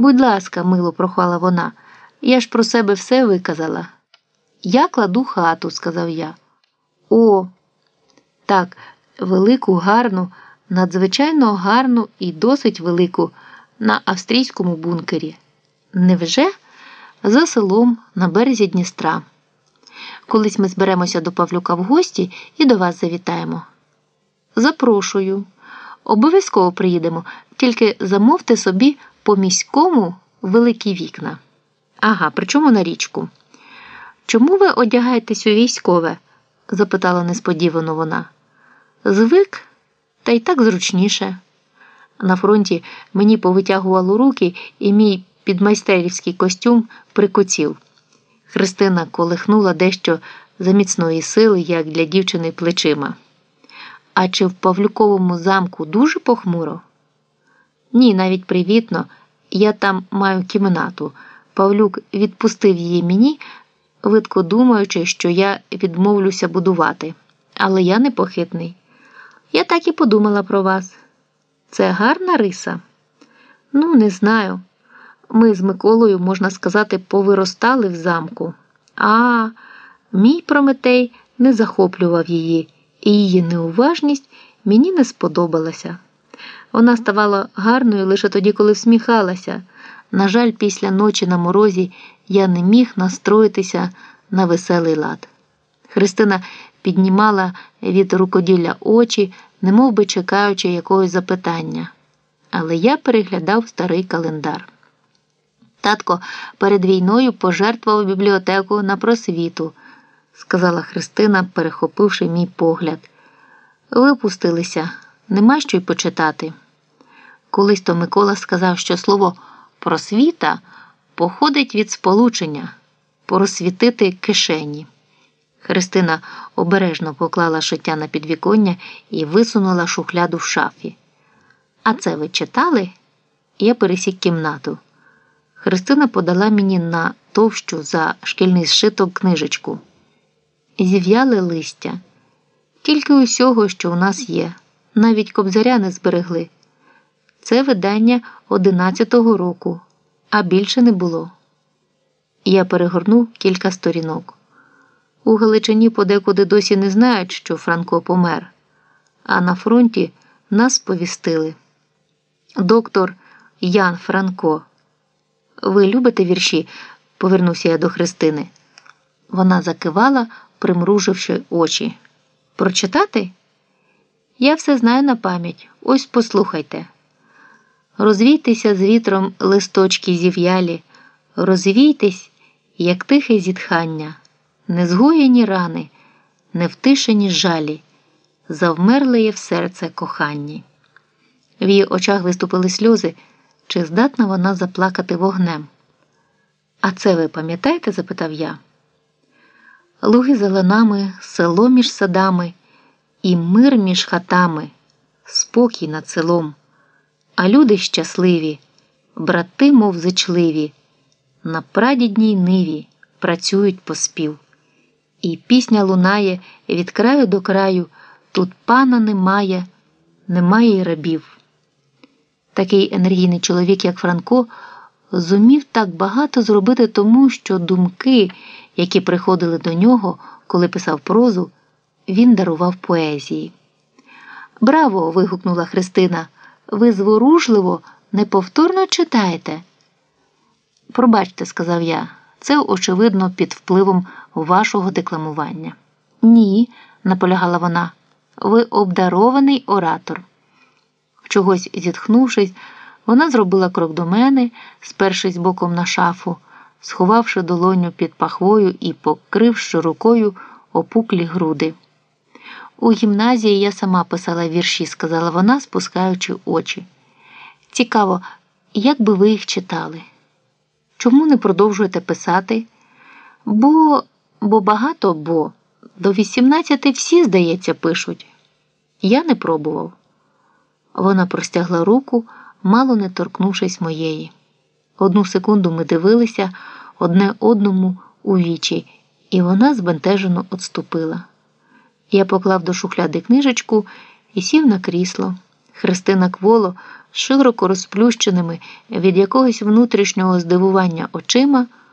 Будь ласка, мило прохвала вона, я ж про себе все виказала. Я кладу хату, сказав я. О, так, велику, гарну, надзвичайно гарну і досить велику на австрійському бункері. Невже? За селом на березі Дністра. Колись ми зберемося до Павлюка в гості і до вас завітаємо. Запрошую. Обов'язково приїдемо, тільки замовте собі по міському великі вікна. Ага, причому на річку. Чому ви одягаєтесь у військове? запитала несподівано вона. Звик, та й так зручніше. На фронті мені повитягувало руки, і мій підмайстерівський костюм прикоців. Христина колихнула дещо за міцної сили, як для дівчини плечима. А чи в Павлюковому замку дуже похмуро? Ні, навіть привітно. Я там маю кімнату. Павлюк відпустив її мені, видко думаючи, що я відмовлюся будувати. Але я непохитний. Я так і подумала про вас. Це гарна риса? Ну, не знаю. Ми з Миколою, можна сказати, повиростали в замку. А мій Прометей не захоплював її, і її неуважність мені не сподобалася. Вона ставала гарною лише тоді, коли всміхалася. На жаль, після ночі на морозі я не міг настроїтися на веселий лад. Христина піднімала від рукоділля очі, немов би чекаючи якогось запитання. Але я переглядав старий календар. Татко перед війною пожертвував бібліотеку на просвіту, сказала Христина, перехопивши мій погляд. Випустилися, нема що й почитати. Колись то Микола сказав, що слово просвіта походить від сполучення просвітити кишені. Христина обережно поклала шиття на підвіконня і висунула шухляду в шафі. А це ви читали? Я пересік кімнату. Христина подала мені на товщу за шкільний зшиток книжечку. Зів'яли листя, тільки усього, що у нас є, навіть кобзаря не зберегли. Це видання одинадцятого року, а більше не було. Я перегорнув кілька сторінок. У Галичині подекуди досі не знають, що Франко помер, а на фронті нас повістили. Доктор Ян Франко. Ви любите вірші? повернувся я до Христини. Вона закивала, примруживши очі. Прочитати? Я все знаю на пам'ять. Ось послухайте. Розвійтеся з вітром листочки зів'ялі, розвійтесь, як тихе зітхання, незгоєні рани, невтишені жалі, завмерлеє в серце коханні. В її очах виступили сльози, чи здатна вона заплакати вогнем. А це ви пам'ятаєте? запитав я. Луги зеленами, село між садами, і мир між хатами, спокій над селом, а люди щасливі, брати, мов зичливі, на прадідній ниві працюють по спів. І пісня лунає від краю до краю, тут пана немає, немає й рабів. Такий енергійний чоловік, як Франко, зумів так багато зробити тому, що думки, які приходили до нього, коли писав прозу, він дарував поезії. Браво! вигукнула Христина. Ви зворушливо, неповторно читаєте. Пробачте, сказав я, це, очевидно, під впливом вашого декламування. Ні, наполягала вона, ви обдарований оратор. Чогось зітхнувшись, вона зробила крок до мене, спершись боком на шафу, сховавши долоню під пахвою і покривши рукою опуклі груди. У гімназії я сама писала вірші, сказала вона, спускаючи очі. Цікаво, як би ви їх читали? Чому не продовжуєте писати? Бо, бо багато бо до 18 всі, здається, пишуть. Я не пробував. Вона простягла руку, мало не торкнувшись моєї. Одну секунду ми дивилися одне одному у вічі, і вона збентежено отступила. Я поклав до шухляди книжечку і сів на крісло. Христина Кволо широко розплющеними від якогось внутрішнього здивування очима,